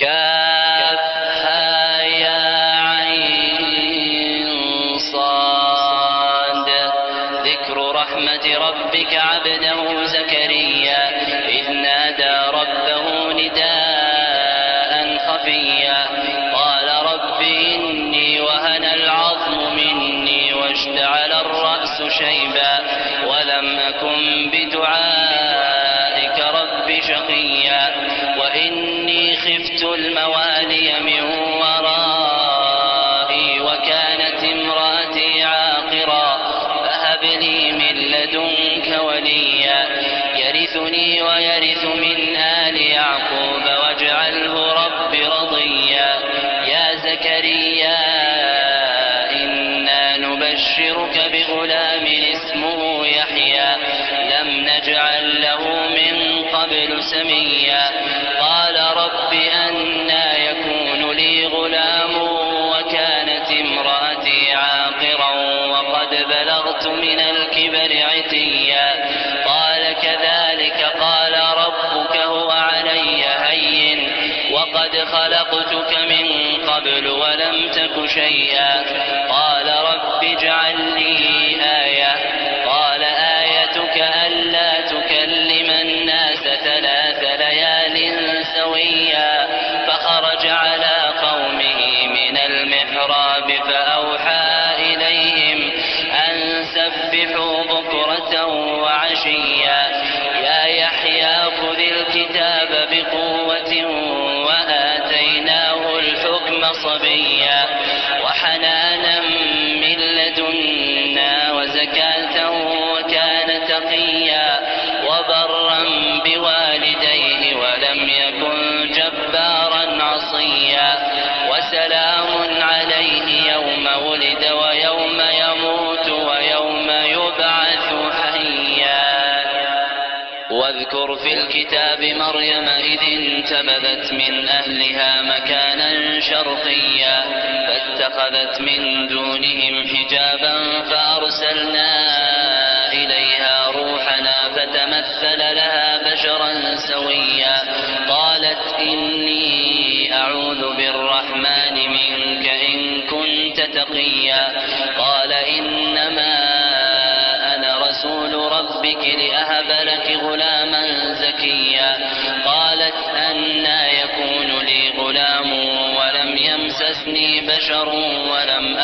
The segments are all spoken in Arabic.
كافها خفت الموالي من قبل ولم تك شيئا. قال في الكتاب مريم إذ انتبذت من أهلها مكانا شرقيا فاتخذت من دونهم حجابا فأرسلنا إليها روحنا فتمثل لها بشرا سويا. قالت إني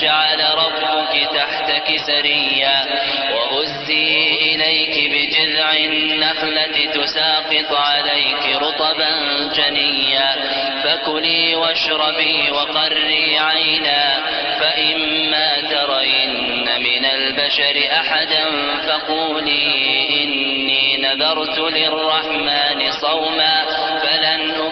جعل ربك تحتك سريا وهزي إليك بجذع النخلة تساقط عليك رطبا جنيا فكلي واشربي وقري عينا فإما ترين من البشر أحدا فقولي إني نذرت للرحمن صوما فلن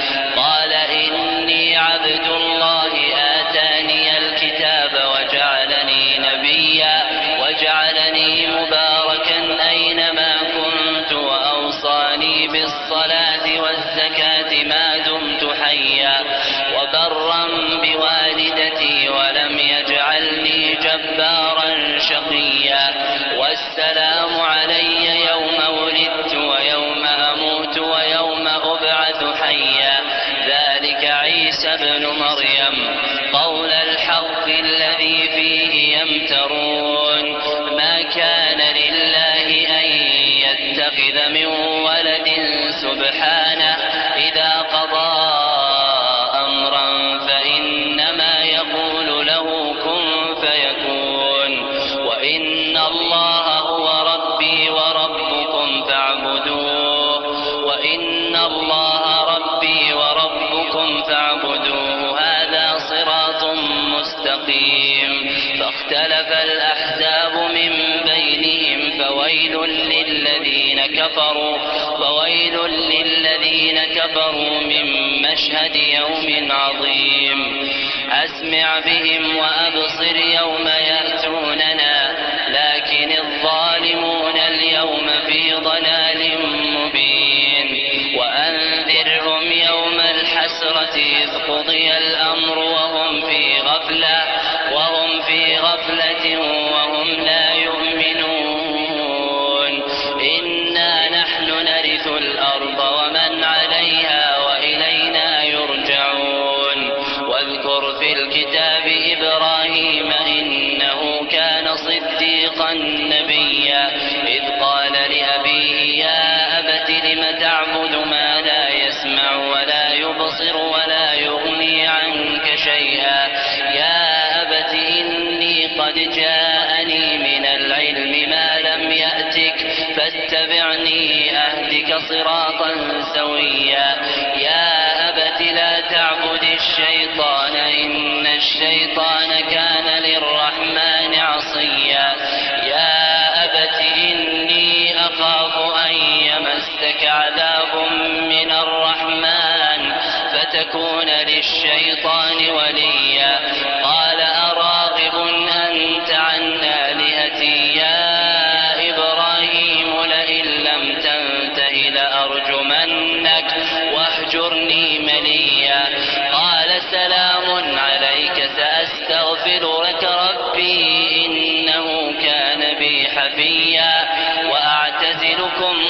حيا. ذلك عيسى ابن مريم. قول الحق الذي فيه يمترون. ما كان لله أن يتخذ من ولد سبحانه. إذا قضى أمرا فإنما يقول له كن فيكون. وإن الله هو ربي وربكم فاعبدوه. وإن الله وربكم فاعبدوه هذا صراط مستقيم. فاختلف الأحزاب من بينهم فويل للذين كفروا فويل للذين كفروا من مشهد يوم عظيم. أسمع بهم وأبصر إذ قضي الأمر أخاف أن يمسك عذاب من الرحمن فتكون للشيطان وليا. وأعتزلكم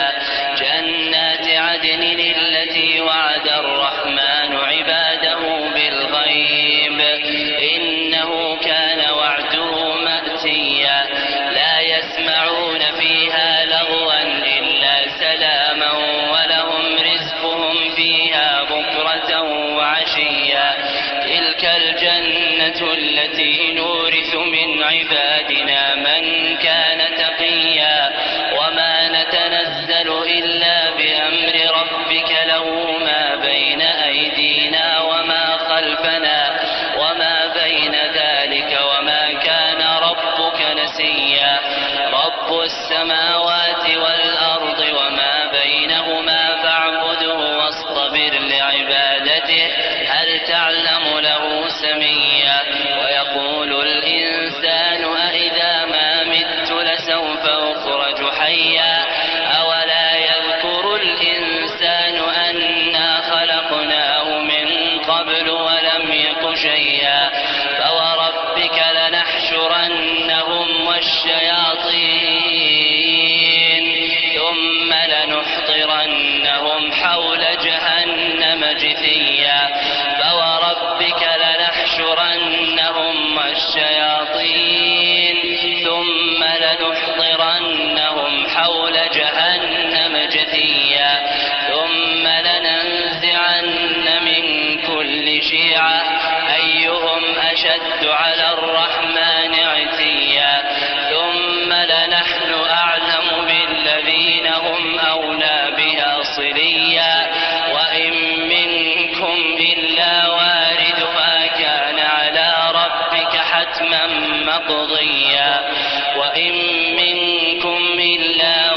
الشياطين حتما مقضيا. وإن منكم إلا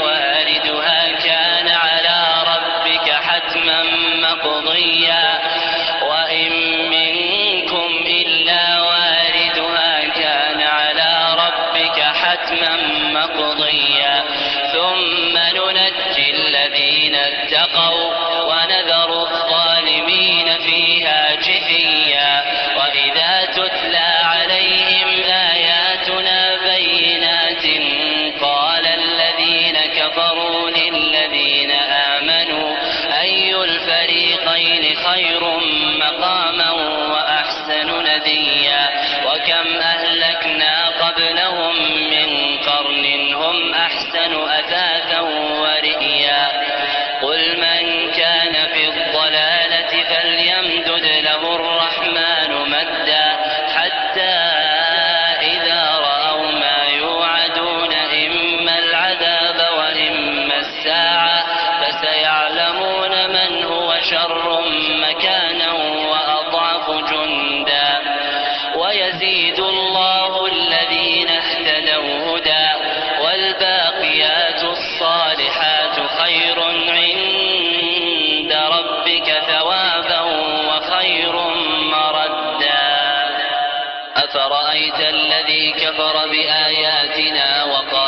أرأيت الذي كفر بآياتنا وقال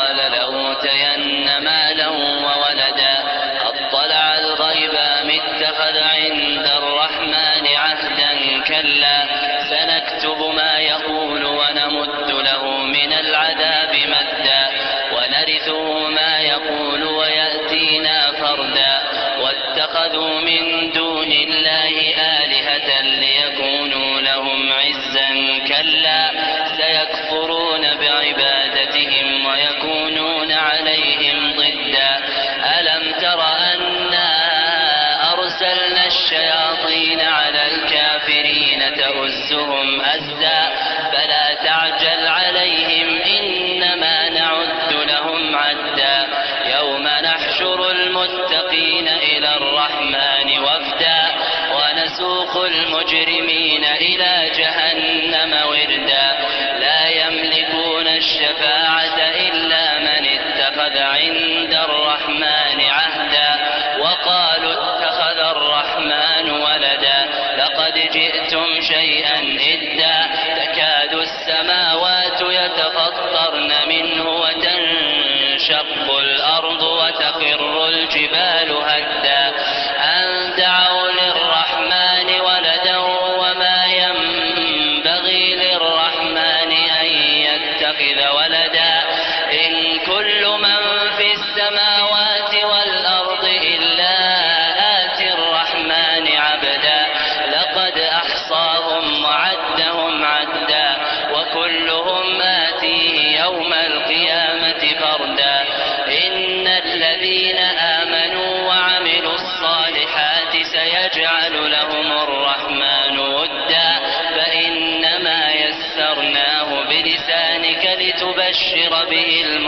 نسوق المجرمين إلى جهنم.